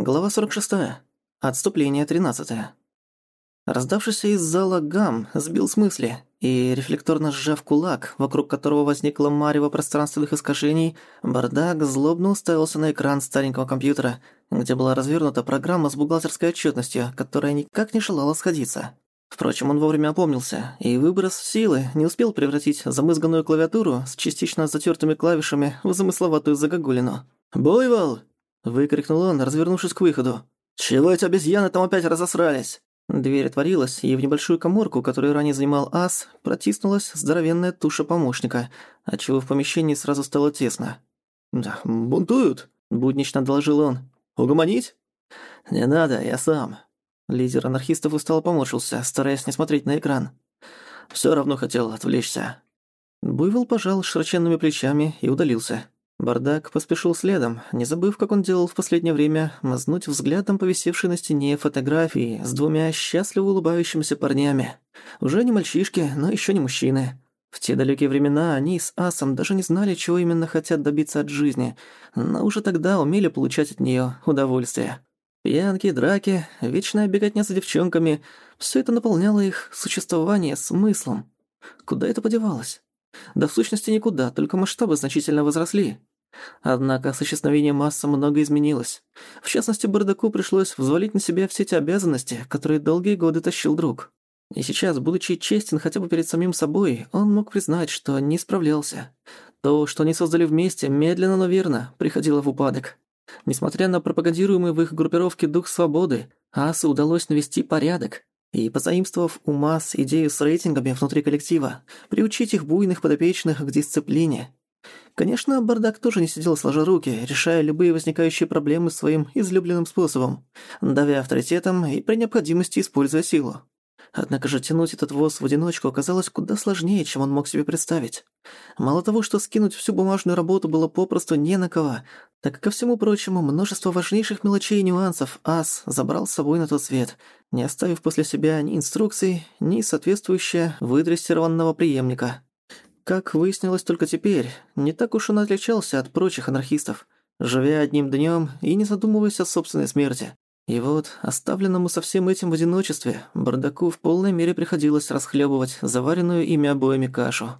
Глава 46. Отступление 13. Раздавшийся из зала гам сбил с мысли, и, рефлекторно сжав кулак, вокруг которого возникло марево пространственных искажений, бардак злобно уставился на экран старенького компьютера, где была развернута программа с бухгалтерской отчетностью, которая никак не желала сходиться. Впрочем, он вовремя опомнился, и выброс силы не успел превратить замызганную клавиатуру с частично затертыми клавишами в замысловатую загогулину. «Бойвол!» Выкрикнул он, развернувшись к выходу. «Чего эти обезьяны там опять разосрались?» Дверь отворилась, и в небольшую коморку, которую ранее занимал ас, протиснулась здоровенная туша помощника, отчего в помещении сразу стало тесно. «Да, бунтуют», — буднично доложил он. «Угомонить?» «Не надо, я сам». Лидер анархистов устало поморщился, стараясь не смотреть на экран. «Всё равно хотел отвлечься». Буйвол пожал широченными плечами и удалился. Бардак поспешил следом, не забыв, как он делал в последнее время, мазнуть взглядом повисевшей на стене фотографии с двумя счастливо улыбающимися парнями. Уже не мальчишки, но еще не мужчины. В те далекие времена они с Асом даже не знали, чего именно хотят добиться от жизни, но уже тогда умели получать от нее удовольствие. Пьянки, драки, вечная беготня за девчонками – все это наполняло их существование смыслом. Куда это подевалось? Да в сущности никуда, только масштабы значительно возросли. Однако с исчезновением массы много изменилось. В частности, Бардаку пришлось взвалить на себя все те обязанности, которые долгие годы тащил друг. И сейчас, будучи честен хотя бы перед самим собой, он мог признать, что не справлялся. То, что они создали вместе, медленно, но верно, приходило в упадок. Несмотря на пропагандируемый в их группировке дух свободы, Асу удалось навести порядок. И, позаимствовав у масс идею с рейтингами внутри коллектива, приучить их буйных подопечных к дисциплине, Конечно, Бардак тоже не сидел сложа руки, решая любые возникающие проблемы своим излюбленным способом, давя авторитетом и при необходимости используя силу. Однако же тянуть этот воз в одиночку оказалось куда сложнее, чем он мог себе представить. Мало того, что скинуть всю бумажную работу было попросту не на кого, так ко всему прочему, множество важнейших мелочей и нюансов Ас забрал с собой на тот свет, не оставив после себя ни инструкций, ни соответствующего выдрессированного преемника. Как выяснилось только теперь, не так уж он отличался от прочих анархистов, живя одним днём и не задумываясь о собственной смерти. И вот, оставленному со всем этим в одиночестве, бардаку в полной мере приходилось расхлебывать заваренную ими обоими кашу.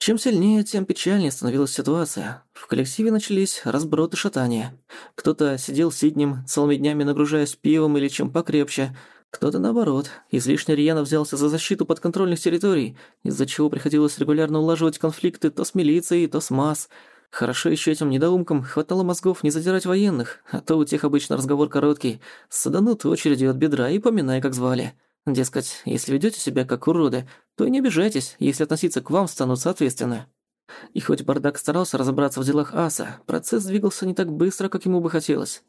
Чем сильнее, тем печальнее становилась ситуация. В коллективе начались разброты шатания. Кто-то сидел сиднем, целыми днями нагружаясь пивом или чем покрепче, кто-то, наоборот, излишне рьяно взялся за защиту подконтрольных территорий, из-за чего приходилось регулярно улаживать конфликты то с милицией, то с МАС. Хорошо еще этим недоумкам хватало мозгов не задирать военных, а то у тех обычно разговор короткий. Саданут очередью от бедра и поминай, как звали. Дескать, если ведете себя как уроды, то и не обижайтесь, если относиться к вам станут соответственно. И хоть Бардак старался разобраться в делах Аса, процесс двигался не так быстро, как ему бы хотелось.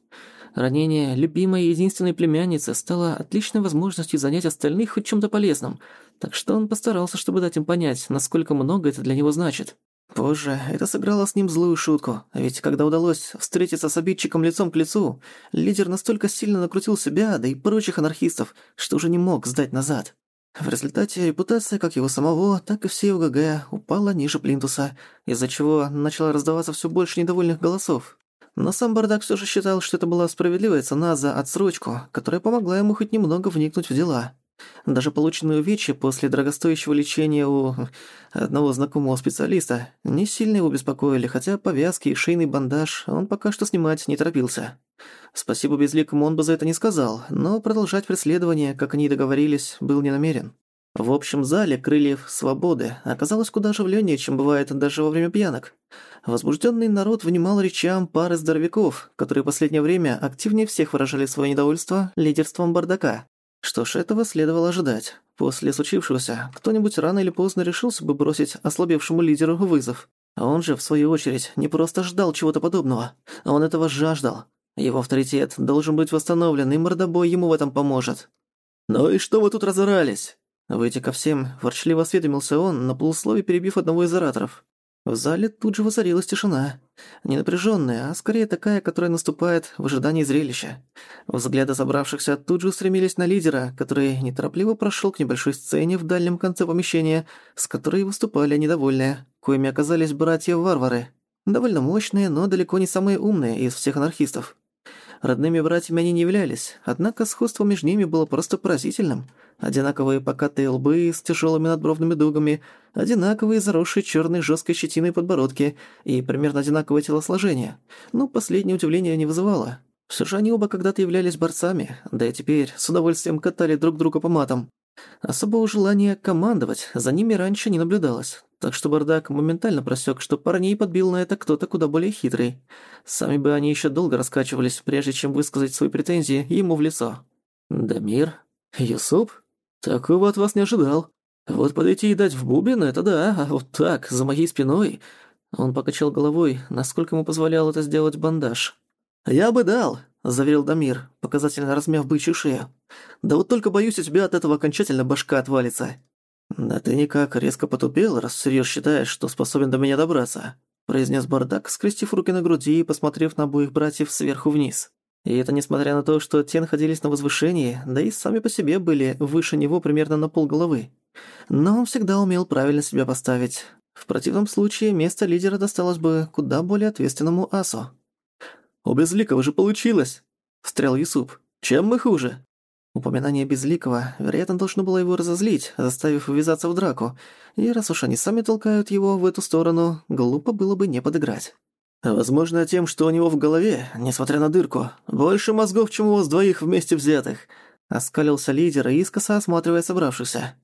Ранение любимой и единственной племянницы стало отличной возможностью занять остальных хоть чем-то полезным, так что он постарался, чтобы дать им понять, насколько много это для него значит. Позже это сыграло с ним злую шутку, а ведь когда удалось встретиться с обидчиком лицом к лицу, лидер настолько сильно накрутил себя, да и прочих анархистов, что уже не мог сдать назад. В результате репутация как его самого, так и всей ОГГ упала ниже плинтуса, из-за чего начало раздаваться все больше недовольных голосов. Но сам Бардак все же считал, что это была справедливая цена за отсрочку, которая помогла ему хоть немного вникнуть в дела. Даже полученные увечья после дорогостоящего лечения у одного знакомого специалиста не сильно его беспокоили, хотя повязки и шейный бандаж он пока что снимать не торопился. Спасибо безликому он бы за это не сказал, но продолжать преследование, как они и договорились, был не намерен. В общем зале крыльев свободы оказалось куда оживленнее, чем бывает даже во время пьянок. Возбужденный народ внимал речам пары здоровяков, которые в последнее время активнее всех выражали свое недовольство лидерством бардака. Что ж, этого следовало ожидать. После случившегося кто-нибудь рано или поздно решился бы бросить ослабевшему лидеру вызов. А он же, в свою очередь, не просто ждал чего-то подобного, а он этого жаждал. Его авторитет должен быть восстановлен, и мордобой ему в этом поможет. «Ну и что вы тут разорались?» Выйдя ко всем, ворчливо осведомился он, на полусловие перебив одного из ораторов. В зале тут же воцарилась тишина. Не напряжённая, а скорее такая, которая наступает в ожидании зрелища. Взгляды собравшихся тут же устремились на лидера, который неторопливо прошёл к небольшой сцене в дальнем конце помещения, с которой выступали недовольные, коими оказались братья-варвары. Довольно мощные, но далеко не самые умные из всех анархистов. Родными братьями они не являлись, однако сходство между ними было просто поразительным. Одинаковые покатые лбы с тяжелыми надбровными дугами, одинаковые заросшие черной жесткой щетиной подбородки и примерно одинаковое телосложение. Но последнее удивление не вызывало. Все же они оба когда-то являлись борцами, да и теперь с удовольствием катали друг друга по матам. Особого желания командовать за ними раньше не наблюдалось, так что бардак моментально просек, что парней подбил на это кто-то куда более хитрый. Сами бы они еще долго раскачивались, прежде чем высказать свои претензии ему в лицо. «Дамир? Юсуп? Такого от вас не ожидал. Вот подойти и дать в бубен — это да, а вот так, за моей спиной...» Он покачал головой, насколько ему позволял это сделать бандаж. «Я бы дал», — заверил Дамир, показательно размяв бычью шею. «Да вот только боюсь, у тебя от этого окончательно башка отвалится». «Да ты никак резко потупел, раз всерьёз считаешь, что способен до меня добраться», произнес бардак, скрестив руки на груди и посмотрев на обоих братьев сверху вниз. И это несмотря на то, что те находились на возвышении, да и сами по себе были выше него примерно на полголовы. Но он всегда умел правильно себя поставить. В противном случае место лидера досталось бы куда более ответственному асу. «У Безликого же получилось!» – встрял Юсуп. «Чем мы хуже?» Упоминание Безликого, вероятно, должно было его разозлить, заставив ввязаться в драку, и раз уж они сами толкают его в эту сторону, глупо было бы не подыграть. «Возможно, тем, что у него в голове, несмотря на дырку, больше мозгов, чем у вас двоих вместе взятых», оскалился лидер, искоса осматривая собравшихся.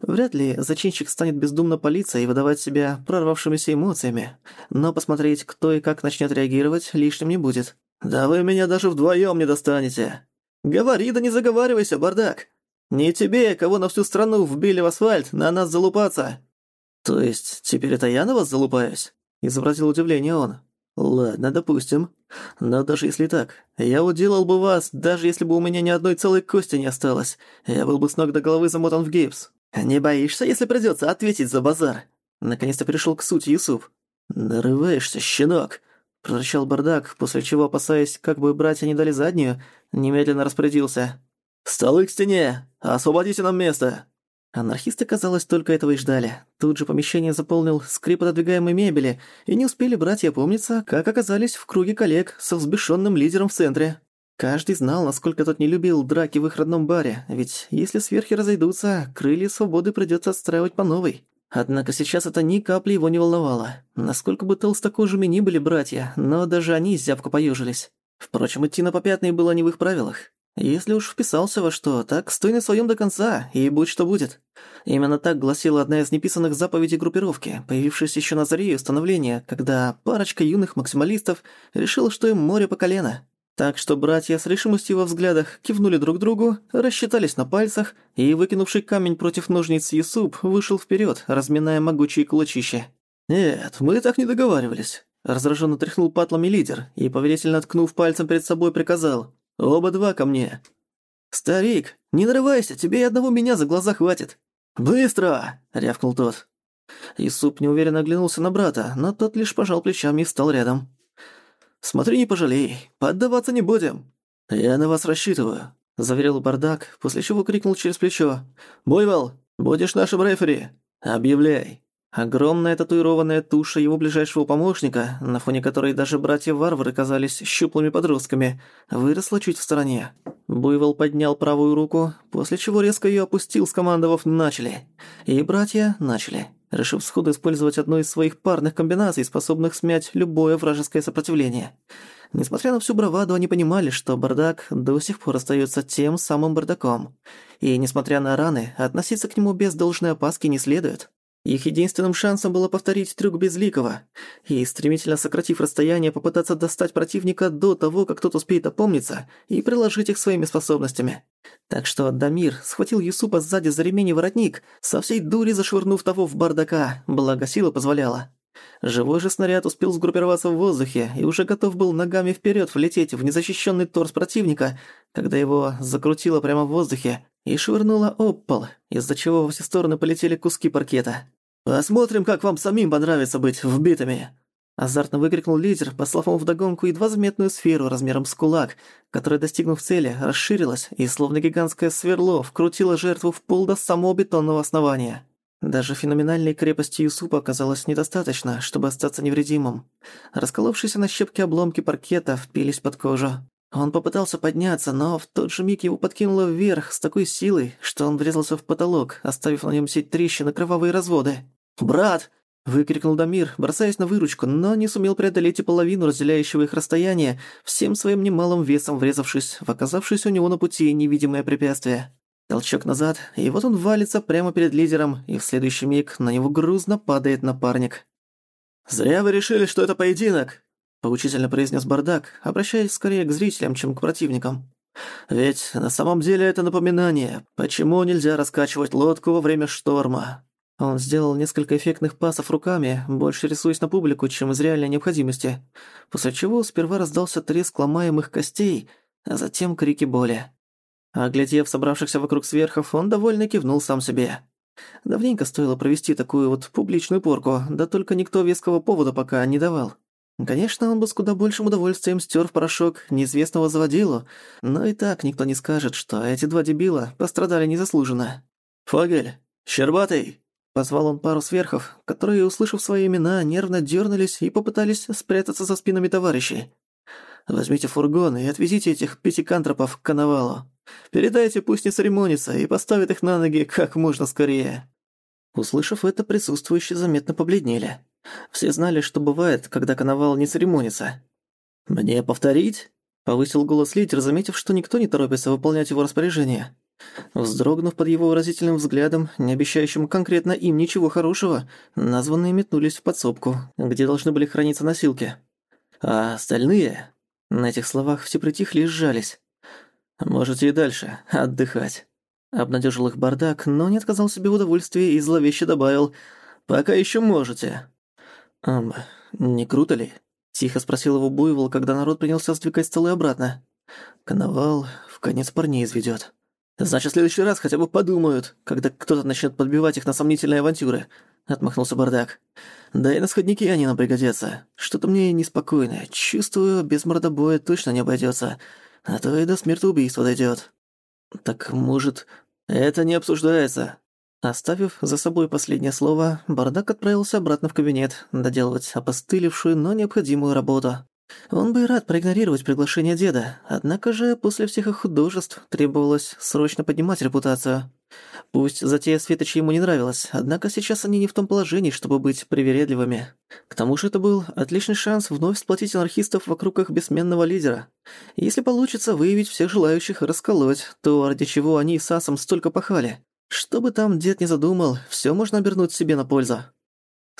Вряд ли зачинщик станет бездумно палиться и выдавать себя прорвавшимися эмоциями, но посмотреть, кто и как начнет реагировать, лишним не будет. «Да вы меня даже вдвоем не достанете!» «Говори да не заговаривайся, бардак! Не тебе, кого на всю страну вбили в асфальт, на нас залупаться!» «То есть теперь это я на вас залупаюсь?» – изобразил удивление он. «Ладно, допустим. Но даже если так, я уделал бы вас, даже если бы у меня ни одной целой кости не осталось. Я был бы с ног до головы замотан в гипс. Не боишься, если придётся ответить за базар?» Наконец-то перешёл к сути Юсуп. «Нарываешься, щенок!» – прорычал бардак, после чего, опасаясь, как бы братья не дали заднюю, немедленно распорядился. «Столы к стене! Освободите нам место!» Анархисты, казалось, только этого и ждали. Тут же помещение заполнил скрип отодвигаемой мебели, и не успели братья помниться, как оказались в круге коллег со взбешенным лидером в центре. Каждый знал, насколько тот не любил драки в их родном баре, ведь если сверхи разойдутся, крылья свободы придется отстраивать по новой. Однако сейчас это ни капли его не волновало. Насколько бы толстокожими ни были братья, но даже они зябко поюжились. Впрочем, идти на попятные было не в их правилах. Если уж вписался во что, так стой на своем до конца, и будь что будет. Именно так гласила одна из неписанных заповедей группировки, появившаяся еще на заре ее становления, когда парочка юных максималистов решила, что им море по колено. Так что братья с решимостью во взглядах кивнули друг другу, рассчитались на пальцах, и выкинувший камень против ножниц Юсуп вышел вперед, разминая могучие кулачища. «Нет, мы так не договаривались. Раздраженно тряхнул патлами лидер и, повелительно ткнув пальцем перед собой, приказал «Оба два ко мне». «Старик, не нарывайся, тебе и одного меня за глаза хватит». «Быстро!» — рявкнул тот. Исуп неуверенно оглянулся на брата, но тот лишь пожал плечами и встал рядом. «Смотри, не пожалей, поддаваться не будем». «Я на вас рассчитываю», — заверил бардак, после чего крикнул через плечо. «Бойвал, будешь нашим рефери? Объявляй». Огромная татуированная туша его ближайшего помощника, на фоне которой даже братья-варвары казались щуплыми подростками, выросла чуть в стороне. Буйвол поднял правую руку, после чего резко ее опустил, скомандовав «начали». И братья начали, решив сходу использовать одну из своих парных комбинаций, способных смять любое вражеское сопротивление. Несмотря на всю браваду, они понимали, что бардак до сих пор остается тем самым бардаком. И, несмотря на раны, относиться к нему без должной опаски не следует. Их единственным шансом было повторить трюк Безликого и, стремительно сократив расстояние, попытаться достать противника до того, как тот успеет опомниться и приложить их своими способностями. Так что Дамир схватил Юсупа сзади за ремень и воротник, со всей дури зашвырнув того в бардака, благо сила позволяла. Живой же снаряд успел сгруппироваться в воздухе и уже готов был ногами вперед влететь в незащищенный торс противника, когда его закрутило прямо в воздухе и швырнуло об пол, из-за чего во все стороны полетели куски паркета. «Посмотрим, как вам самим понравится быть вбитыми!» Азартно выкрикнул лидер, послав ему вдогонку едва заметную сферу размером с кулак, которая, достигнув цели, расширилась и, словно гигантское сверло, вкрутила жертву в пол до самого бетонного основания. Даже феноменальной крепости Юсупа оказалось недостаточно, чтобы остаться невредимым. Расколовшиеся на щепки обломки паркета впились под кожу. Он попытался подняться, но в тот же миг его подкинуло вверх с такой силой, что он врезался в потолок, оставив на нем сеть трещин и кровавые разводы. «Брат!» — выкрикнул Дамир, бросаясь на выручку, но не сумел преодолеть и половину разделяющего их расстояния, всем своим немалым весом врезавшись в оказавшееся у него на пути невидимое препятствие. Толчок назад, и вот он валится прямо перед лидером, и в следующий миг на него грузно падает напарник. «Зря вы решили, что это поединок!» — поучительно произнес Бардак, обращаясь скорее к зрителям, чем к противникам. «Ведь на самом деле это напоминание, почему нельзя раскачивать лодку во время шторма». Он сделал несколько эффектных пасов руками, больше рисуясь на публику, чем из реальной необходимости, после чего сперва раздался треск ломаемых костей, а затем крики боли. Оглядев собравшихся вокруг сверхов, он довольно кивнул сам себе. Давненько стоило провести такую вот публичную порку, да только никто веского повода пока не давал. Конечно, он бы с куда большим удовольствием стер в порошок неизвестного заводилу, но и так никто не скажет, что эти два дебила пострадали незаслуженно. «Фогель! Щербатый!» Позвал он пару сверхов, которые, услышав свои имена, нервно дернулись и попытались спрятаться за спинами товарищей. «Возьмите фургон и отвезите этих пятикантропов к коновалу. Передайте, пусть не церемонится, и поставит их на ноги как можно скорее». Услышав это, присутствующие заметно побледнели. Все знали, что бывает, когда коновал не церемонится. «Мне повторить?» — повысил голос лидер, заметив, что никто не торопится выполнять его распоряжение. Вздрогнув под его выразительным взглядом, не обещающим конкретно им ничего хорошего, названные метнулись в подсобку, где должны были храниться носилки. А остальные... На этих словах все притихли и сжались. «Можете и дальше отдыхать». Обнадежил их бардак, но не отказал себе в удовольствии и зловеще добавил «Пока еще можете». «Эм, не круто ли?» — тихо спросил его Буйвол, когда народ принялся сдвигать столы обратно. «Коновал в конец парней изведёт». «Значит, в следующий раз хотя бы подумают, когда кто-то начнет подбивать их на сомнительные авантюры», — отмахнулся бардак. «Да и на сходники они нам пригодятся. Что-то мне неспокойно. Чувствую, без мордобоя точно не обойдется, а то и до смертоубийства дойдет. «Так, может, это не обсуждается?» Оставив за собой последнее слово, Бардак отправился обратно в кабинет, доделывать опостылевшую, но необходимую работу. Он бы и рад проигнорировать приглашение деда, однако же после всех их художеств требовалось срочно поднимать репутацию. Пусть затея Светоча ему не нравилась, однако сейчас они не в том положении, чтобы быть привередливыми. К тому же это был отличный шанс вновь сплотить анархистов вокруг их бессменного лидера. Если получится выявить всех желающих расколоть, то ради чего они с Асом столько пахали. Что бы там дед не задумал, все можно обернуть себе на пользу.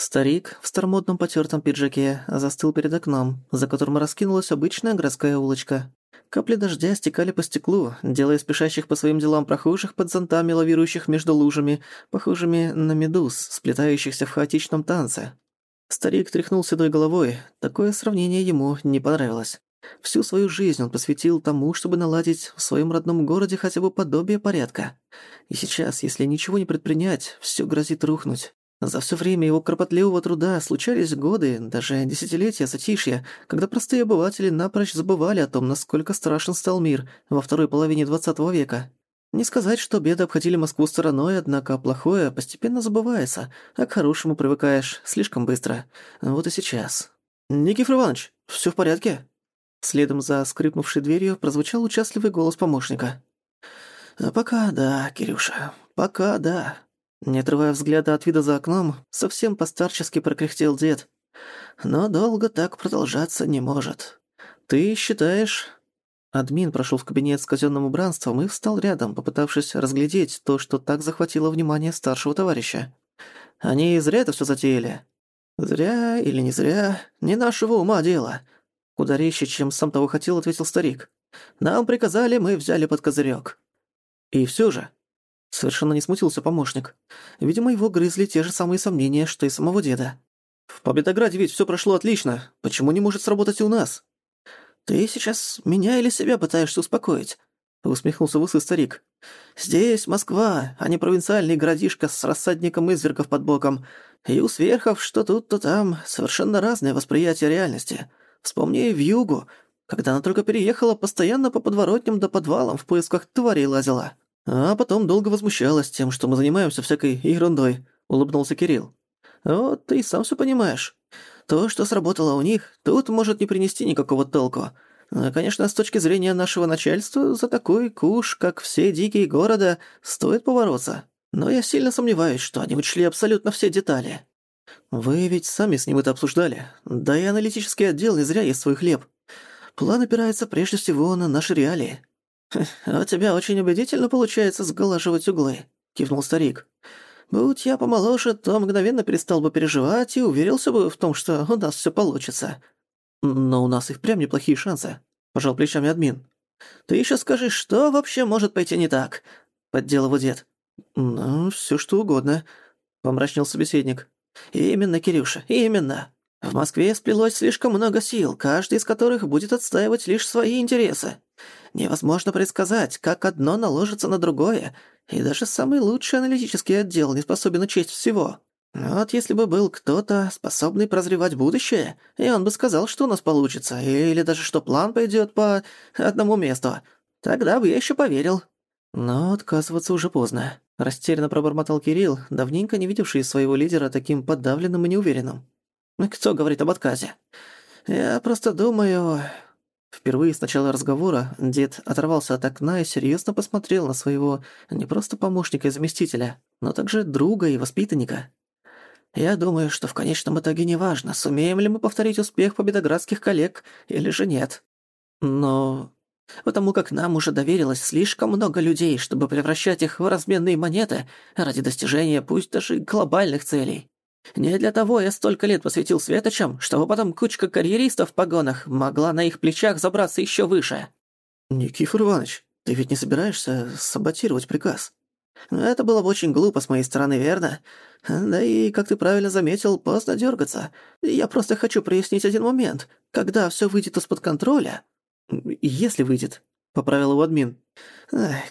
Старик в старомодном потертом пиджаке застыл перед окном, за которым раскинулась обычная городская улочка. Капли дождя стекали по стеклу, делая спешащих по своим делам прохожих под зонтами, лавирующих между лужами, похожими на медуз, сплетающихся в хаотичном танце. Старик тряхнул седой головой, такое сравнение ему не понравилось. Всю свою жизнь он посвятил тому, чтобы наладить в своем родном городе хотя бы подобие порядка. И сейчас, если ничего не предпринять, все грозит рухнуть. За все время его кропотливого труда случались годы, даже десятилетия затишья, когда простые обыватели напрочь забывали о том, насколько страшен стал мир во второй половине двадцатого века. Не сказать, что беды обходили Москву стороной, однако плохое постепенно забывается, а к хорошему привыкаешь слишком быстро. Вот и сейчас. «Никифор Иванович, всё в порядке?» Следом за скрипнувшей дверью прозвучал участливый голос помощника. «Пока да, Кирюша, пока да». Не отрывая взгляда от вида за окном, совсем постарчески прокряхтел дед. «Но долго так продолжаться не может. Ты считаешь...» Админ прошел в кабинет с казенным убранством и встал рядом, попытавшись разглядеть то, что так захватило внимание старшего товарища. «Они зря это все затеяли?» «Зря или не зря, не нашего ума дело», Куда резче, чем сам того хотел, ответил старик. «Нам приказали, мы взяли под козырёк». «И всё же...» Совершенно не смутился помощник. Видимо, его грызли те же самые сомнения, что и самого деда. «В Победограде ведь всё прошло отлично. Почему не может сработать и у нас?» «Ты сейчас меня или себя пытаешься успокоить?» Усмехнулся высый старик. «Здесь Москва, а не провинциальный городишко с рассадником извергов под боком. И у сверхов, что тут, то там, совершенно разное восприятие реальности. Вспомни в югу, когда она только переехала, постоянно по подворотням да подвалам в поисках тварей лазила. А потом долго возмущалась тем, что мы занимаемся всякой ерундой», — улыбнулся Кирилл. «Вот ты сам все понимаешь. То, что сработало у них, тут может не принести никакого толку. А, конечно, с точки зрения нашего начальства, за такой куш, как все дикие города, стоит побороться. Но я сильно сомневаюсь, что они учли абсолютно все детали. Вы ведь сами с ним это обсуждали. Да и аналитический отдел не зря ест свой хлеб. План опирается прежде всего на наши реалии. «А у тебя очень убедительно получается сглаживать углы», — кивнул старик. «Будь я помоложе, то мгновенно перестал бы переживать и уверился бы в том, что у нас всё получится. Но у нас и впрямь неплохие шансы», — пожал плечами админ. «Ты ещё скажи, что вообще может пойти не так?» — поддел его дед. «Ну, всё что угодно», — помрачнел собеседник. «Именно, Кирюша, именно. В Москве сплелось слишком много сил, каждый из которых будет отстаивать лишь свои интересы. Невозможно предсказать, как одно наложится на другое, и даже самый лучший аналитический отдел не способен учесть всего. Вот если бы был кто-то, способный прозревать будущее, и он бы сказал, что у нас получится, или даже что план пойдет по одному месту, тогда бы я еще поверил. Но отказываться уже поздно. Растерянно пробормотал Кирилл, давненько не видевший своего лидера таким подавленным и неуверенным. «Кто говорит об отказе?» «Я просто думаю...» Впервые с начала разговора дед оторвался от окна и серьезно посмотрел на своего не просто помощника и заместителя, но также друга и воспитанника. «Я думаю, что в конечном итоге неважно, сумеем ли мы повторить успех победоградских коллег или же нет. Но потому как нам уже доверилось слишком много людей, чтобы превращать их в разменные монеты ради достижения пусть даже глобальных целей. Не для того я столько лет посвятил светочам, чтобы потом кучка карьеристов в погонах могла на их плечах забраться еще выше. Никифор Иванович, ты ведь не собираешься саботировать приказ? Это было бы очень глупо с моей стороны, верно? Да и, как ты правильно заметил, поздно дергаться. Я просто хочу прояснить один момент. Когда все выйдет из-под контроля... Если выйдет, — поправил его админ.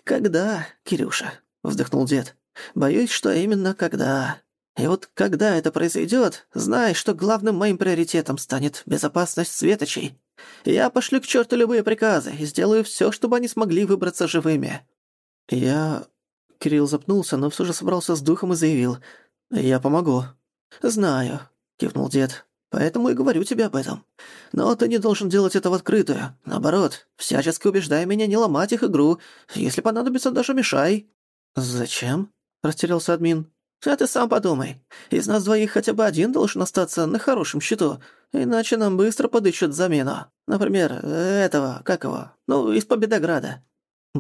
«Когда, Кирюша?» — вздохнул дед. «Боюсь, что именно когда...» И вот когда это произойдет, знай, что главным моим приоритетом станет безопасность светочей. Я пошлю к черту любые приказы и сделаю все, чтобы они смогли выбраться живыми». «Я...» Кирилл запнулся, но все же собрался с духом и заявил. «Я помогу». «Знаю», — кивнул дед. «Поэтому и говорю тебе об этом. Но ты не должен делать это в открытую. Наоборот, всячески убеждай меня не ломать их игру. Если понадобится, даже мешай». «Зачем?» — растерялся админ. А ты сам подумай. Из нас двоих хотя бы один должен остаться на хорошем счету, иначе нам быстро подыщут замену. Например, этого, как его, ну, из Победограда.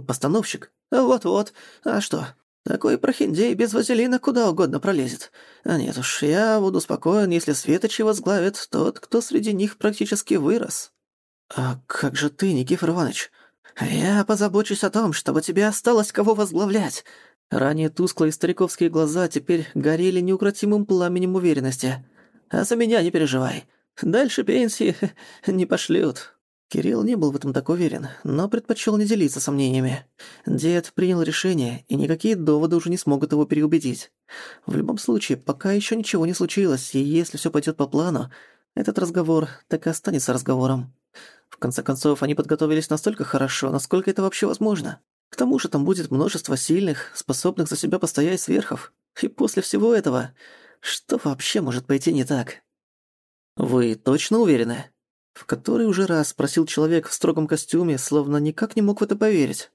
Постановщик? Вот-вот. А что? Такой прохиндей без вазелина куда угодно пролезет. А нет уж, я буду спокоен, если Светочи возглавит тот, кто среди них практически вырос. А как же ты, Никифор Иванович? Я позабочусь о том, чтобы тебе осталось кого возглавлять. Ранее тусклые стариковские глаза теперь горели неукротимым пламенем уверенности. «А за меня не переживай. Дальше пенсии не пошлют». Кирилл не был в этом так уверен, но предпочел не делиться сомнениями. Дед принял решение, и никакие доводы уже не смогут его переубедить. В любом случае, пока еще ничего не случилось, и если все пойдет по плану, этот разговор так и останется разговором. В конце концов, они подготовились настолько хорошо, насколько это вообще возможно. К тому же там будет множество сильных, способных за себя постоять сверхов. И после всего этого, что вообще может пойти не так? Вы точно уверены? В который уже раз спросил человек в строгом костюме, словно никак не мог в это поверить.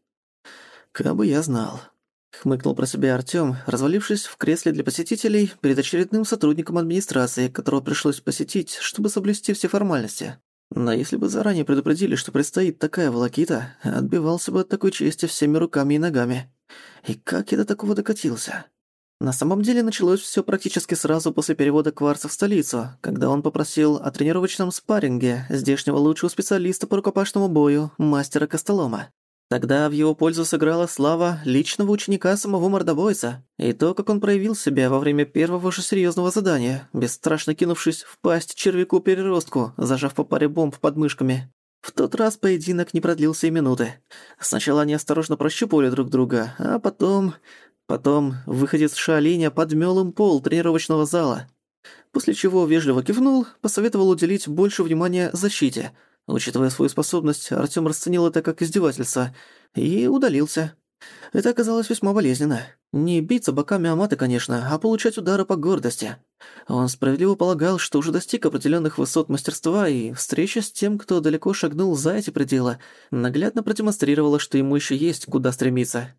«Кабы я знал», — хмыкнул про себя Артём, развалившись в кресле для посетителей перед очередным сотрудником администрации, которого пришлось посетить, чтобы соблюсти все формальности. Но если бы заранее предупредили, что предстоит такая волокита, отбивался бы от такой чести всеми руками и ногами. И как я до такого докатился? На самом деле началось всё практически сразу после перевода Кварца в столицу, когда он попросил о тренировочном спарринге здешнего лучшего специалиста по рукопашному бою, мастера Костолома. Тогда в его пользу сыграла слава личного ученика самого мордобойца и то, как он проявил себя во время первого же серьезного задания, бесстрашно кинувшись в пасть червяку-переростку, зажав по паре бомб под мышками. В тот раз поединок не продлился и минуты. Сначала они осторожно прощупывали друг друга, а потом... Потом выходец Шаолиня подмёл им пол тренировочного зала. После чего вежливо кивнул, посоветовал уделить больше внимания защите — Учитывая свою способность, Артём расценил это как издевательство и удалился. Это оказалось весьма болезненно. Не биться боками о маты, конечно, а получать удары по гордости. Он справедливо полагал, что уже достиг определенных высот мастерства, и встреча с тем, кто далеко шагнул за эти пределы, наглядно продемонстрировала, что ему еще есть куда стремиться.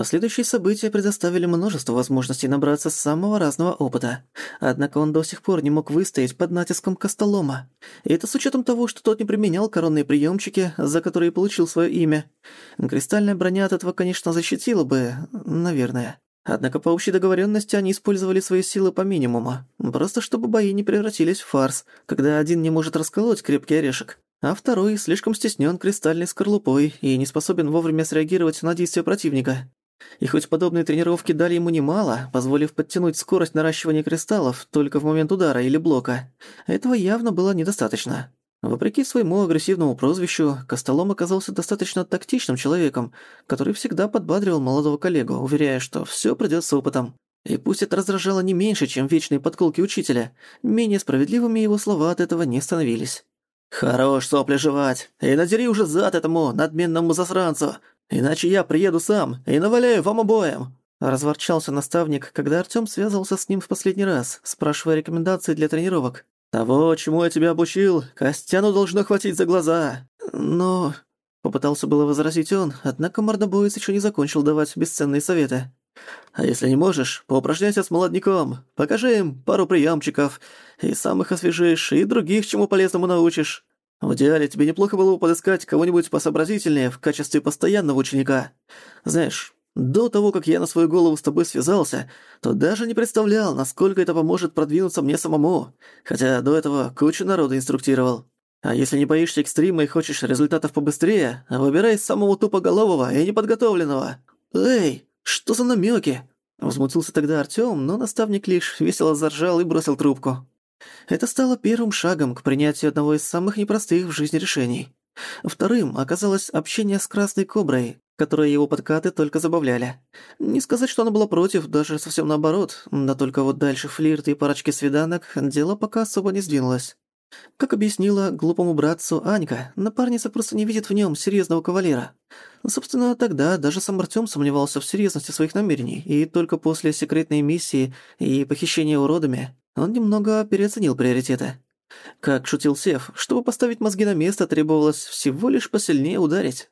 Последующие события предоставили множество возможностей набраться самого разного опыта. Однако он до сих пор не мог выстоять под натиском Костолома. И это с учетом того, что тот не применял коронные приемчики, за которые получил свое имя. Кристальная броня от этого, конечно, защитила бы, наверное. Однако по общей договоренности они использовали свои силы по минимуму, просто чтобы бои не превратились в фарс, когда один не может расколоть крепкий орешек, а второй слишком стеснен кристальной скорлупой и не способен вовремя среагировать на действия противника. И хоть подобные тренировки дали ему немало, позволив подтянуть скорость наращивания кристаллов только в момент удара или блока, этого явно было недостаточно. Вопреки своему агрессивному прозвищу, Костолом оказался достаточно тактичным человеком, который всегда подбадривал молодого коллегу, уверяя, что всё придёт с опытом. И пусть это раздражало не меньше, чем вечные подколки учителя, менее справедливыми его слова от этого не становились. «Хорош сопли жевать, и надери уже зад этому надменному засранцу, Иначе я приеду сам и наваляю вам обоим!» Разворчался наставник, когда Артём связывался с ним в последний раз, спрашивая рекомендации для тренировок. «Того, чему я тебя обучил, Костяну должно хватить за глаза!» «Но...» Попытался было возразить он, однако мордобоец ещё не закончил давать бесценные советы. «А если не можешь, поупражняйся с молодняком, покажи им пару приёмчиков, и самых освежишь, и других чему полезному научишь. В идеале тебе неплохо было бы подыскать кого-нибудь посообразительнее в качестве постоянного ученика. Знаешь, до того, как я на свою голову с тобой связался, то даже не представлял, насколько это поможет продвинуться мне самому, хотя до этого кучу народа инструктировал. А если не боишься экстрима и хочешь результатов побыстрее, выбирай самого тупоголового и неподготовленного. Эй, что за намёки? Возмутился тогда Артём, но наставник лишь весело заржал и бросил трубку. Это стало первым шагом к принятию одного из самых непростых в жизни решений. Вторым оказалось общение с Красной Коброй, которое его подкаты только забавляли. Не сказать, что она была против, даже совсем наоборот, да только вот дальше флирт и парочки свиданок дело пока особо не сдвинулось. Как объяснила глупому братцу Анька, напарница просто не видит в нем серьезного кавалера. Собственно, тогда даже сам Артём сомневался в серьезности своих намерений, и только после секретной миссии и похищения уродами он немного переоценил приоритеты. Как шутил Сев, чтобы поставить мозги на место, требовалось всего лишь посильнее ударить.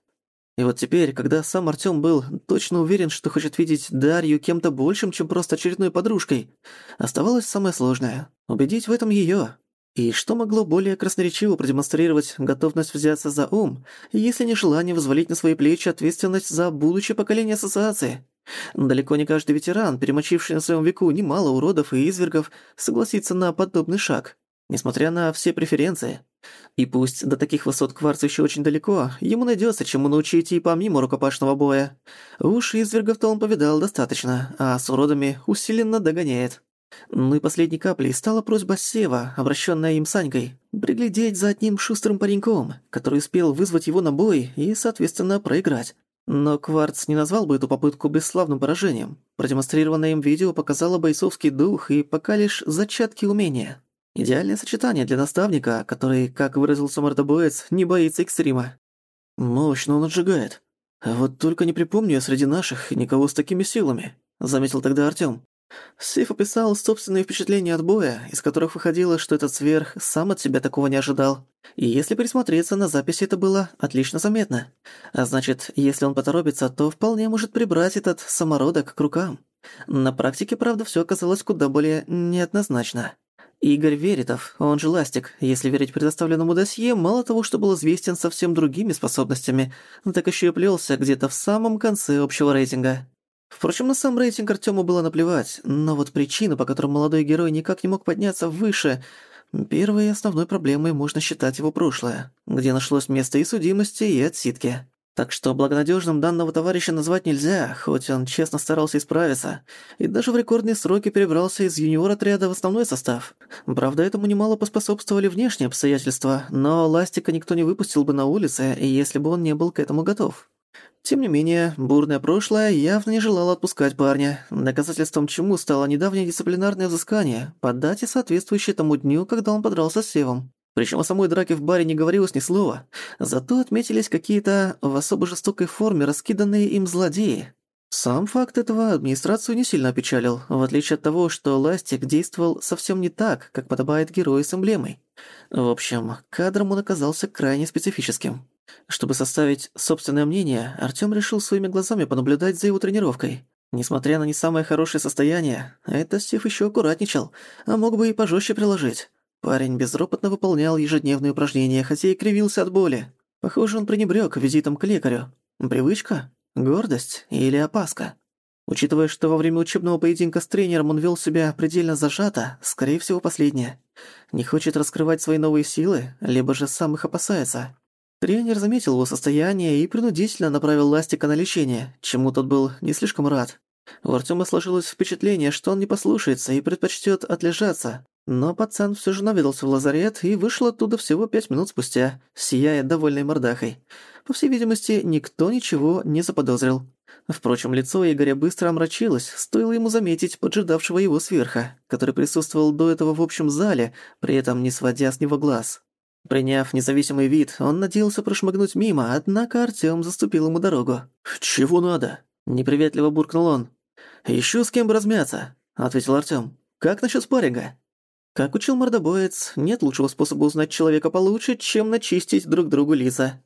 И вот теперь, когда сам Артём был точно уверен, что хочет видеть Дарью кем-то большим, чем просто очередной подружкой, оставалось самое сложное — убедить в этом её. И что могло более красноречиво продемонстрировать готовность взяться за ум, если не желание взвалить на свои плечи ответственность за будущее поколение ассоциации? Далеко не каждый ветеран, перемочивший на своем веку немало уродов и извергов, согласится на подобный шаг, несмотря на все преференции. И пусть до таких высот кварц еще очень далеко, ему найдется чему научить и помимо рукопашного боя. Уж извергов-то он повидал достаточно, а с уродами усиленно догоняет. Ну и последней каплей стала просьба Сева, обращенная им Санькой, приглядеть за одним шустрым пареньком, который успел вызвать его на бой и, соответственно, проиграть. Но Кварц не назвал бы эту попытку бесславным поражением. Продемонстрированное им видео показало бойцовский дух и пока лишь зачатки умения. Идеальное сочетание для наставника, который, как выразился мордобоец, не боится экстрима. «Мощно он отжигает. Вот только не припомню я среди наших никого с такими силами», — заметил тогда Артём. Сейф описал собственные впечатления от боя, из которых выходило, что этот сверх сам от себя такого не ожидал. И если присмотреться на записи, это было отлично заметно. А значит, если он поторопится, то вполне может прибрать этот самородок к рукам. На практике, правда, всё оказалось куда более неоднозначно. Игорь Веритов, он же Ластик, если верить предоставленному досье, мало того, что был известен совсем другими способностями, так ещё и плелся где-то в самом конце общего рейтинга. Впрочем, на сам рейтинг Артёму было наплевать, но вот причина, по которой молодой герой никак не мог подняться выше, первой и основной проблемой можно считать его прошлое, где нашлось место и судимости, и отсидки. Так что благонадежным данного товарища назвать нельзя, хоть он честно старался исправиться, и даже в рекордные сроки перебрался из юниор-отряда в основной состав. Правда, этому немало поспособствовали внешние обстоятельства, но Ластика никто не выпустил бы на улице, если бы он не был к этому готов. Тем не менее, бурное прошлое явно не желало отпускать парня, доказательством чему стало недавнее дисциплинарное взыскание по дате, соответствующей тому дню, когда он подрался с Севом. Причем о самой драке в баре не говорилось ни слова. Зато отметились какие-то в особо жестокой форме раскиданные им злодеи. Сам факт этого администрацию не сильно опечалил, в отличие от того, что Ластик действовал совсем не так, как подобает герою с эмблемой. В общем, кадром он оказался крайне специфическим. Чтобы составить собственное мнение, Артём решил своими глазами понаблюдать за его тренировкой. Несмотря на не самое хорошее состояние, этот Стив ещё аккуратничал, а мог бы и пожестче приложить. Парень безропотно выполнял ежедневные упражнения, хотя и кривился от боли. Похоже, он пренебрёг визитом к лекарю. Привычка? Гордость или опаска? Учитывая, что во время учебного поединка с тренером он вел себя предельно зажато, скорее всего, последнее. Не хочет раскрывать свои новые силы, либо же сам их опасается. Тренер заметил его состояние и принудительно направил Ластика на лечение, чему тот был не слишком рад. У Артёма сложилось впечатление, что он не послушается и предпочтёт отлежаться. Но пацан всё же наведался в лазарет и вышел оттуда всего пять минут спустя, сияя довольной мордахой. По всей видимости, никто ничего не заподозрил. Впрочем, лицо Игоря быстро омрачилось, стоило ему заметить поджидавшего его сверха, который присутствовал до этого в общем зале, при этом не сводя с него глаз. Приняв независимый вид, он надеялся прошмыгнуть мимо, однако Артём заступил ему дорогу. «Чего надо?» – неприветливо буркнул он. «Ищу с кем бы размяться», – ответил Артём. «Как насчёт спарринга?» Как учил мордобоец, нет лучшего способа узнать человека получше, чем начистить друг другу лица.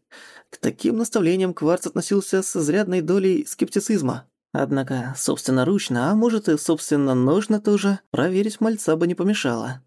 К таким наставлениям Кварц относился с изрядной долей скептицизма. Однако, собственноручно, а может и собственно ножно тоже, проверить мальца бы не помешало.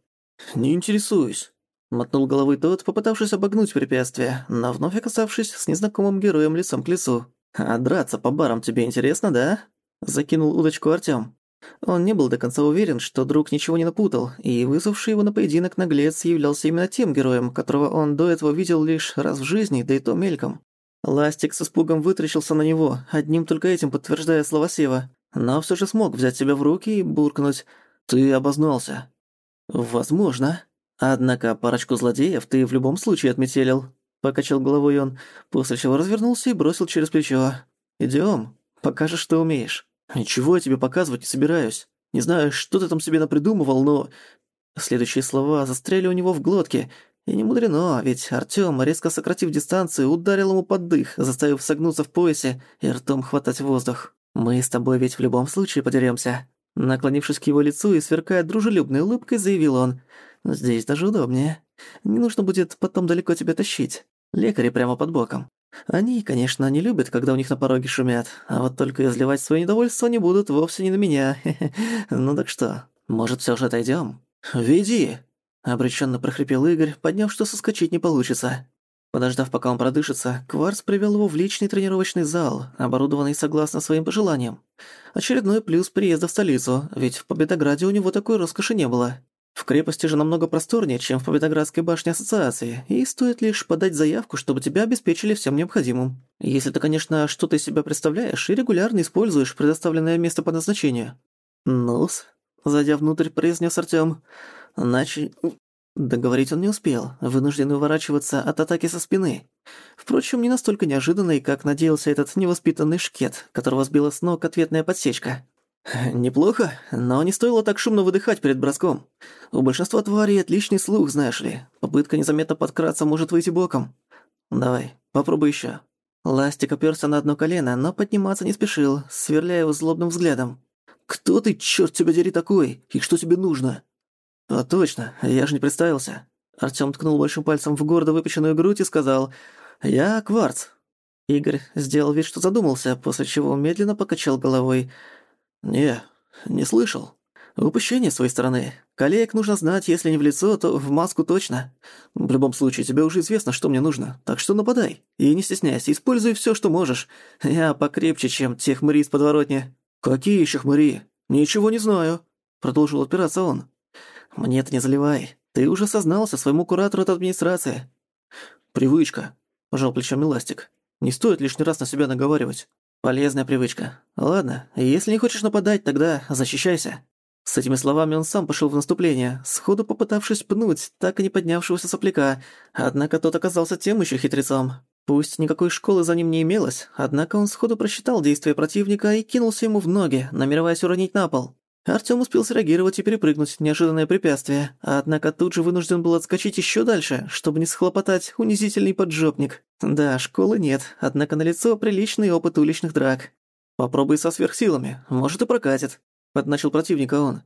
«Не интересуюсь», — мотнул головой тот, попытавшись обогнуть препятствие, но вновь оказавшись с незнакомым героем лицом к лицу. «А драться по барам тебе интересно, да?» — закинул удочку Артём. Он не был до конца уверен, что друг ничего не напутал, и вызвавший его на поединок наглец являлся именно тем героем, которого он до этого видел лишь раз в жизни, да и то мельком. Ластик с испугом вытрящился на него, одним только этим подтверждая слова Сева, но всё же смог взять себя в руки и буркнуть «Ты обознался». «Возможно», «Однако парочку злодеев ты в любом случае отметелил», — покачал головой он, после чего развернулся и бросил через плечо. «Идём, покажешь, что умеешь». «Ничего я тебе показывать не собираюсь. Не знаю, что ты там себе напридумывал, но...» Следующие слова застряли у него в глотке, и не мудрено, ведь Артём, резко сократив дистанцию, ударил ему под дых, заставив согнуться в поясе и ртом хватать воздух. «Мы с тобой ведь в любом случае подерёмся». Наклонившись к его лицу и сверкая дружелюбной улыбкой, заявил он — Здесь даже удобнее. Не нужно будет потом далеко тебя тащить. Лекари прямо под боком. Они, конечно, не любят, когда у них на пороге шумят, а вот только изливать свое недовольство не будут вовсе не на меня. Ну так что, может, все же отойдем? «Веди!» — обреченно прохрипел Игорь, подняв, что соскочить не получится. Подождав, пока он продышится, Кварц привел его в личный тренировочный зал, оборудованный согласно своим пожеланиям. Очередной плюс приезда в столицу, ведь в Победограде у него такой роскоши не было. В крепости же намного просторнее, чем в Победоградской башне ассоциации, и стоит лишь подать заявку, чтобы тебя обеспечили всем необходимым. Если ты, конечно, что-то из себя представляешь и регулярно используешь предоставленное место по назначению. «Ну-с», зайдя внутрь, произнес Артём. «Начи...» Договорить он не успел, вынужден уворачиваться от атаки со спины. Впрочем, не настолько неожиданной, как надеялся этот невоспитанный шкет, которого сбила с ног ответная подсечка. «Неплохо, но не стоило так шумно выдыхать перед броском. У большинства тварей отличный слух, знаешь ли. Попытка незаметно подкраться может выйти боком. Давай, попробуй ещё». Ластик опёрся на одно колено, но подниматься не спешил, сверляя его злобным взглядом. «Кто ты, чёрт тебя дери, такой? И что тебе нужно?» «А точно, я же не представился». Артём ткнул большим пальцем в гордо выпеченную грудь и сказал «Я Кварц». Игорь сделал вид, что задумался, после чего медленно покачал головой – «Не, не слышал. Упущение с своей стороны. Коллег нужно знать, если не в лицо, то в маску точно. В любом случае, тебе уже известно, что мне нужно, так что нападай. И не стесняйся, используй всё, что можешь. Я покрепче, чем те хмыри из подворотни». «Какие ещё хмыри? Ничего не знаю», — продолжил отпираться он. «Мне это не заливай. Ты уже сознался своему куратору от администрации». «Привычка», — пожал плечами Ластик. «Не стоит лишний раз на себя наговаривать. Полезная привычка. Ладно, если не хочешь нападать, тогда защищайся. С этими словами он сам пошел в наступление, сходу попытавшись пнуть так и не поднявшегося сопляка, однако тот оказался тем еще хитрецом. Пусть никакой школы за ним не имелось, однако он сходу просчитал действия противника и кинулся ему в ноги, намереваясь уронить на пол. Артём успел среагировать и перепрыгнуть неожиданное препятствие, однако тут же вынужден был отскочить ещё дальше, чтобы не схлопотать унизительный поджопник. Да, школы нет, однако налицо приличный опыт уличных драк. «Попробуй со сверхсилами, может и прокатит», — подначил противника он.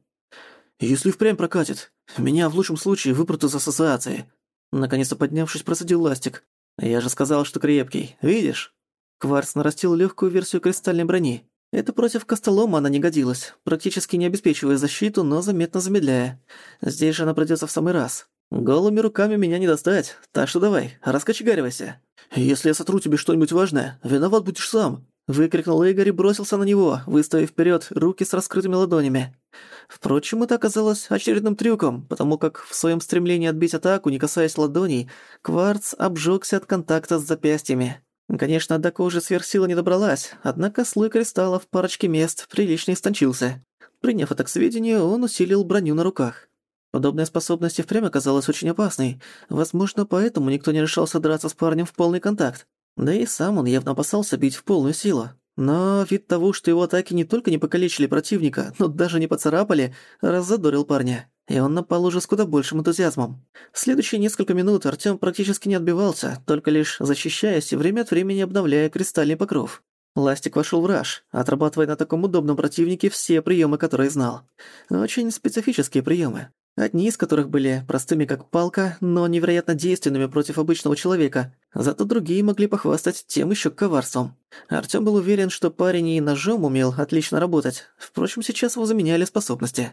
«Если впрямь прокатит, меня в лучшем случае выпрут из ассоциации». Наконец-то поднявшись, просадил ластик. «Я же сказал, что крепкий, видишь?» Кварц нарастил легкую версию кристальной брони. Это против Костолома она не годилась, практически не обеспечивая защиту, но заметно замедляя. Здесь же она придётся в самый раз. Голыми руками меня не достать, так что давай, раскочегаривайся. Если я сотру тебе что-нибудь важное, виноват будешь сам. Выкрикнул Игорь и бросился на него, выставив вперед руки с раскрытыми ладонями. Впрочем, это оказалось очередным трюком, потому как в своем стремлении отбить атаку, не касаясь ладоней, Кварц обжегся от контакта с запястьями. Конечно, до кожи сверхсила не добралась, однако слой кристалла в парочке мест прилично истончился. Приняв это к сведению, он усилил броню на руках. Подобная способность и впрямь оказалась очень опасной. Возможно, поэтому никто не решался драться с парнем в полный контакт. Да и сам он явно опасался бить в полную силу. Но вид того, что его атаки не только не покалечили противника, но даже не поцарапали, раззадорил парня. И он напал уже с куда большим энтузиазмом. В следующие несколько минут Артём практически не отбивался, только лишь защищаясь и время от времени обновляя кристальный покров. Ластик вошел в раж, отрабатывая на таком удобном противнике все приемы, которые знал. Очень специфические приемы. Одни из которых были простыми как палка, но невероятно действенными против обычного человека. Зато другие могли похвастать тем еще коварством. Артём был уверен, что парень и ножом умел отлично работать. Впрочем, сейчас его заменяли способности.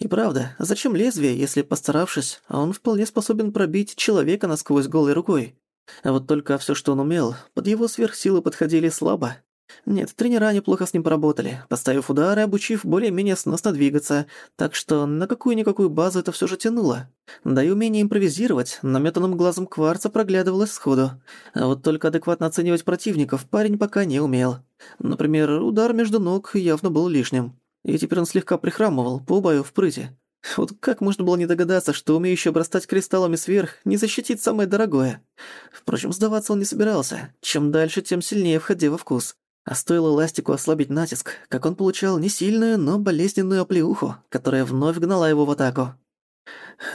И правда, зачем лезвие, если, постаравшись, он вполне способен пробить человека насквозь голой рукой? А вот только всё, что он умел, под его сверхсилы подходили слабо. Нет, тренера неплохо с ним поработали, поставив удары, обучив более-менее сносно двигаться, так что на какую-никакую базу это всё же тянуло. Да и умение импровизировать наметанным глазом кварца проглядывалось сходу. А вот только адекватно оценивать противников парень пока не умел. Например, удар между ног явно был лишним. И теперь он слегка прихрамывал, по убаю в прыти. Вот как можно было не догадаться, что умеющий обрастать кристаллами сверх не защитит самое дорогое? Впрочем, сдаваться он не собирался. Чем дальше, тем сильнее входя во вкус. А стоило Ластику ослабить натиск, как он получал не сильную, но болезненную оплеуху, которая вновь гнала его в атаку.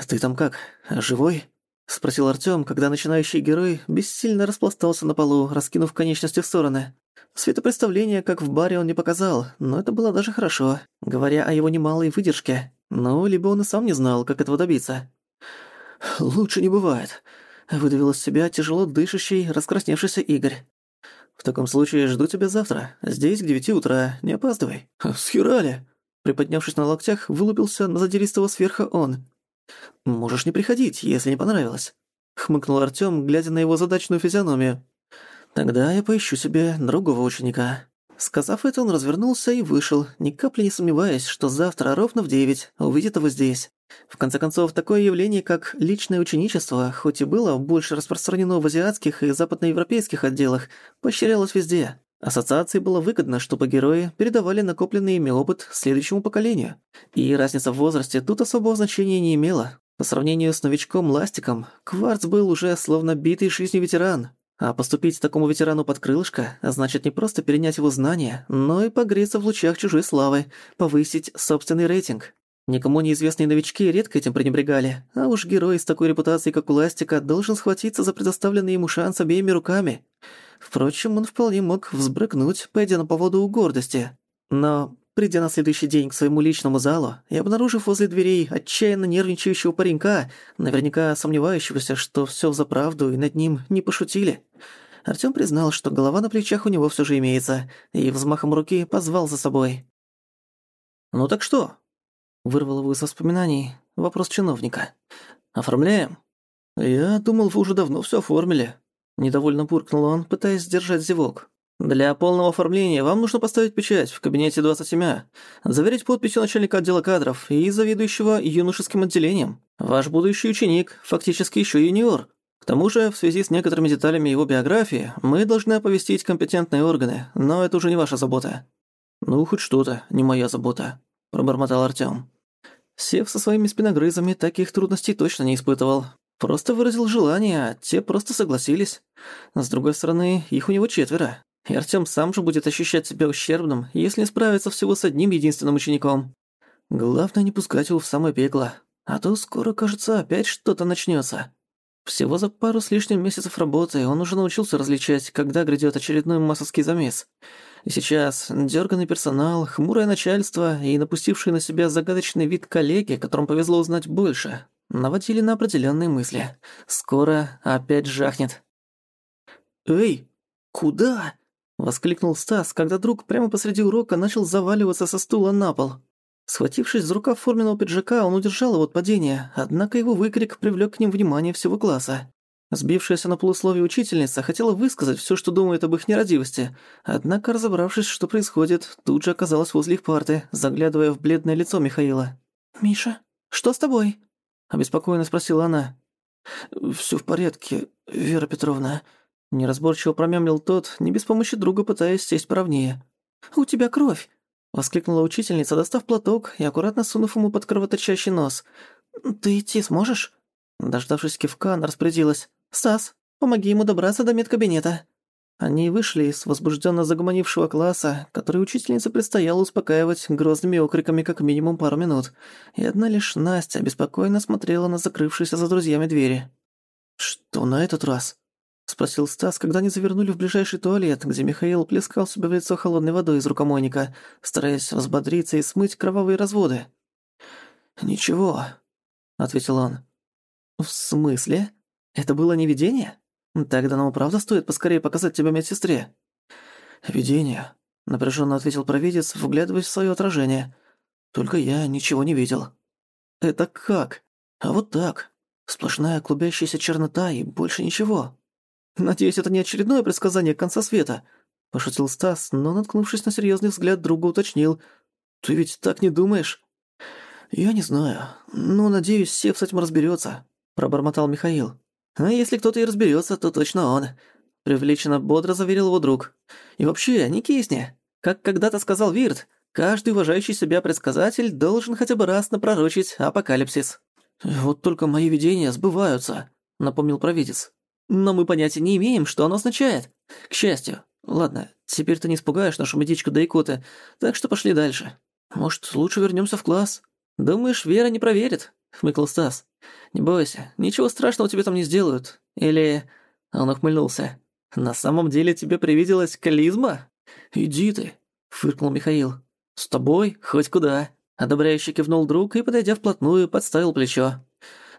«Ты там как, живой?» — спросил Артём, когда начинающий герой бессильно распластался на полу, раскинув конечности в стороны. Светопредставления, как в баре, он не показал, но это было даже хорошо, говоря о его немалой выдержке. Ну, либо он и сам не знал, как этого добиться. «Лучше не бывает», — выдавил из себя тяжело дышащий, раскрасневшийся Игорь. «В таком случае жду тебя завтра. Здесь к девяти утра. Не опаздывай». «Схерали!» Приподнявшись на локтях, вылупился на задиристого сверха он. «Можешь не приходить, если не понравилось», — хмыкнул Артём, глядя на его задачную физиономию. «Тогда я поищу себе другого ученика». Сказав это, он развернулся и вышел, ни капли не сомневаясь, что завтра ровно в девять увидит его здесь. В конце концов, такое явление, как личное ученичество, хоть и было больше распространено в азиатских и западноевропейских отделах, поощрялось везде. Ассоциации было выгодно, чтобы герои передавали накопленный ими опыт следующему поколению. И разница в возрасте тут особого значения не имела. По сравнению с новичком Ластиком, Кварц был уже словно битый жизнью ветеран. А поступить такому ветерану под крылышко значит не просто перенять его знания, но и погреться в лучах чужой славы, повысить собственный рейтинг. Никому неизвестные новички редко этим пренебрегали, а уж герой с такой репутацией, как у Ластика, должен схватиться за предоставленный ему шанс обеими руками. Впрочем, он вполне мог взбрыкнуть, пойдя на поводу у гордости. Но, придя на следующий день к своему личному залу и обнаружив возле дверей отчаянно нервничающего паренька, наверняка сомневающегося, что всё взаправду и над ним не пошутили, Артём признал, что голова на плечах у него всё же имеется, и взмахом руки позвал за собой. «Ну так что?» Вырвал его из воспоминаний вопрос чиновника. «Оформляем?» «Я думал, вы уже давно всё оформили». Недовольно буркнул он, пытаясь сдержать зевок. «Для полного оформления вам нужно поставить печать в кабинете 27А, заверить подписью начальника отдела кадров и заведующего юношеским отделением. Ваш будущий ученик, фактически ещё юниор. К тому же, в связи с некоторыми деталями его биографии, мы должны оповестить компетентные органы, но это уже не ваша забота». «Ну, хоть что-то, не моя забота», – пробормотал Артём. Сев со своими спиногрызами, таких трудностей точно не испытывал. Просто выразил желание, а те просто согласились. С другой стороны, их у него четверо. И Артём сам же будет ощущать себя ущербным, если справится всего с одним единственным учеником. Главное не пускать его в самое пекло, а то скоро, кажется, опять что-то начнется. Всего за пару с лишним месяцев работы он уже научился различать, когда грядет очередной массовский замес. И сейчас дерганный персонал, хмурое начальство и напустивший на себя загадочный вид коллеги, которым повезло узнать больше, наводили на определенные мысли. Скоро опять жахнет. «Эй, куда?» — воскликнул Стас, когда друг прямо посреди урока начал заваливаться со стула на пол. Схватившись за рукав форменного пиджака, он удержал его от падения, однако его выкрик привлёк к ним внимание всего класса. Сбившаяся на полусловие учительница хотела высказать всё, что думает об их нерадивости, однако, разобравшись, что происходит, тут же оказалась возле их парты, заглядывая в бледное лицо Михаила. «Миша, что с тобой?» – обеспокоенно спросила она. «Всё в порядке, Вера Петровна», – неразборчиво промямлил тот, не без помощи друга пытаясь сесть поровнее. «У тебя кровь!» Воскликнула учительница, достав платок и аккуратно сунув ему под кровоточащий нос. «Ты идти сможешь?» Дождавшись кивка, она распорядилась. «Стас, помоги ему добраться до медкабинета». Они вышли из возбужденно загомонившего класса, который учительнице предстояло успокаивать грозными окриками как минимум пару минут, и одна лишь Настя беспокойно смотрела на закрывшиеся за друзьями двери. «Что на этот раз?» — спросил Стас, когда они завернули в ближайший туалет, где Михаил плескал себе в лицо холодной водой из рукомойника, стараясь взбодриться и смыть кровавые разводы. «Ничего», — ответил он. «В смысле? Это было не видение? Тогда нам правда стоит поскорее показать тебя медсестре». «Видение», — напряженно ответил провидец, вглядываясь в свое отражение. «Только я ничего не видел». «Это как?» «А вот так. Сплошная клубящаяся чернота и больше ничего». «Надеюсь, это не очередное предсказание конца света», – пошутил Стас, но, наткнувшись на серьезный взгляд, друга уточнил. «Ты ведь так не думаешь?» «Я не знаю, но, надеюсь, Сев с этим разберется, пробормотал Михаил. «А если кто-то и разберется, то точно он», – привлеченно бодро заверил его друг. «И вообще, не кисни. Как когда-то сказал Вирт, каждый уважающий себя предсказатель должен хотя бы раз напророчить апокалипсис». «Вот только мои видения сбываются», – напомнил провидец. Но мы понятия не имеем, что оно означает. К счастью. Ладно, теперь ты не испугаешь нашу медичку Дайкота, так что пошли дальше. Может, лучше вернемся в класс? Думаешь, Вера не проверит? Хмыкнул Стас. Не бойся, ничего страшного тебе там не сделают. Или... Он ухмыльнулся. На самом деле тебе привиделась клизма? Иди ты, фыркнул Михаил. С тобой хоть куда. Одобряюще кивнул друг и, подойдя вплотную, подставил плечо.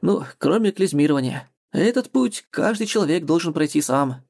Ну, кроме клизмирования. Этот путь каждый человек должен пройти сам.